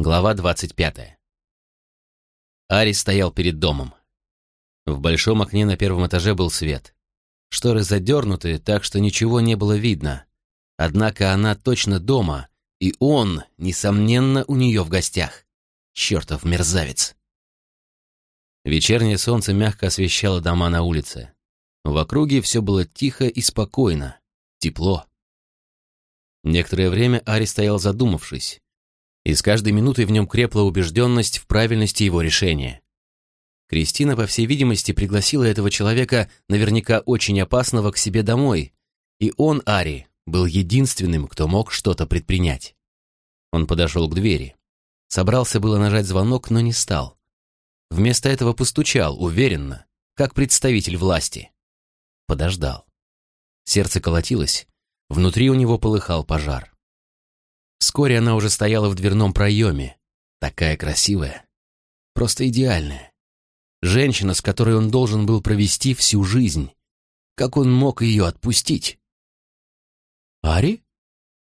Глава 25. Ари стоял перед домом. В большом окне на первом этаже был свет. Шторы задернуты, так что ничего не было видно. Однако она точно дома, и он, несомненно, у нее в гостях. Чертов мерзавец. Вечернее солнце мягко освещало дома на улице. В округе все было тихо и спокойно, тепло. Некоторое время Ари стоял задумавшись, и с каждой минутой в нем крепла убежденность в правильности его решения. Кристина, по всей видимости, пригласила этого человека, наверняка очень опасного, к себе домой, и он, Ари, был единственным, кто мог что-то предпринять. Он подошел к двери. Собрался было нажать звонок, но не стал. Вместо этого постучал, уверенно, как представитель власти. Подождал. Сердце колотилось, внутри у него полыхал пожар. Вскоре она уже стояла в дверном проеме. Такая красивая. Просто идеальная. Женщина, с которой он должен был провести всю жизнь. Как он мог ее отпустить? «Ари?»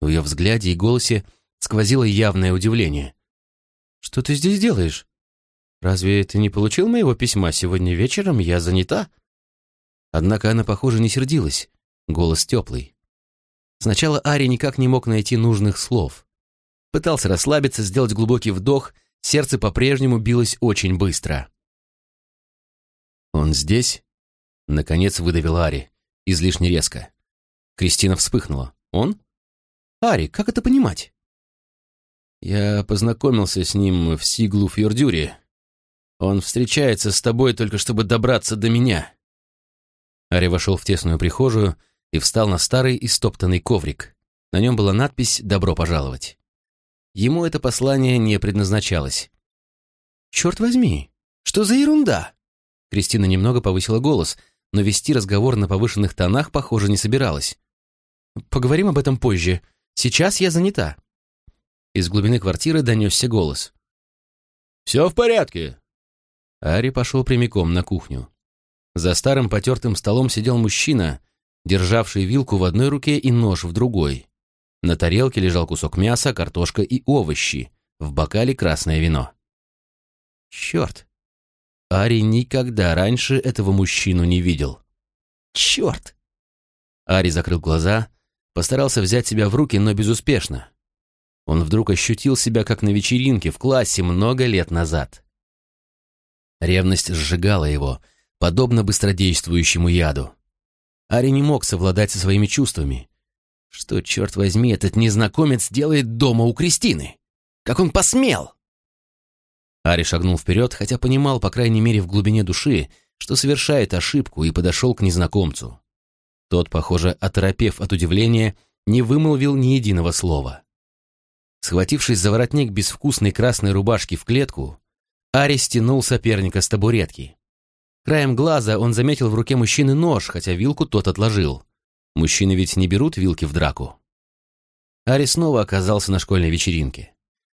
В ее взгляде и голосе сквозило явное удивление. «Что ты здесь делаешь? Разве ты не получил моего письма? Сегодня вечером я занята». Однако она, похоже, не сердилась. Голос теплый. Сначала Ари никак не мог найти нужных слов. Пытался расслабиться, сделать глубокий вдох, сердце по-прежнему билось очень быстро. «Он здесь?» — наконец выдавил Ари, излишне резко. Кристина вспыхнула. «Он? Ари, как это понимать?» «Я познакомился с ним в Сиглу Фьордюре. Он встречается с тобой только чтобы добраться до меня». Ари вошел в тесную прихожую, и встал на старый истоптанный коврик. На нем была надпись «Добро пожаловать». Ему это послание не предназначалось. «Черт возьми, что за ерунда?» Кристина немного повысила голос, но вести разговор на повышенных тонах, похоже, не собиралась. «Поговорим об этом позже. Сейчас я занята». Из глубины квартиры донесся голос. «Все в порядке». Ари пошел прямиком на кухню. За старым потертым столом сидел мужчина, державший вилку в одной руке и нож в другой. На тарелке лежал кусок мяса, картошка и овощи, в бокале красное вино. Черт! Ари никогда раньше этого мужчину не видел. Черт! Ари закрыл глаза, постарался взять себя в руки, но безуспешно. Он вдруг ощутил себя как на вечеринке в классе много лет назад. Ревность сжигала его, подобно быстродействующему яду. Ари не мог совладать со своими чувствами. Что, черт возьми, этот незнакомец делает дома у Кристины? Как он посмел? Ари шагнул вперед, хотя понимал, по крайней мере, в глубине души, что совершает ошибку, и подошел к незнакомцу. Тот, похоже, оторопев от удивления, не вымолвил ни единого слова. Схватившись за воротник безвкусной красной рубашки в клетку, Ари стянул соперника с табуретки. Краем глаза он заметил в руке мужчины нож, хотя вилку тот отложил. Мужчины ведь не берут вилки в драку. Ари снова оказался на школьной вечеринке.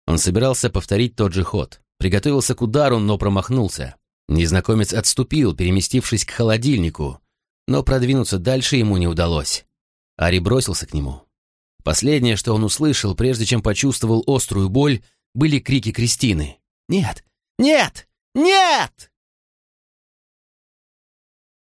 Он собирался повторить тот же ход. Приготовился к удару, но промахнулся. Незнакомец отступил, переместившись к холодильнику, но продвинуться дальше ему не удалось. Ари бросился к нему. Последнее, что он услышал, прежде чем почувствовал острую боль, были крики Кристины. «Нет! Нет! Нет!»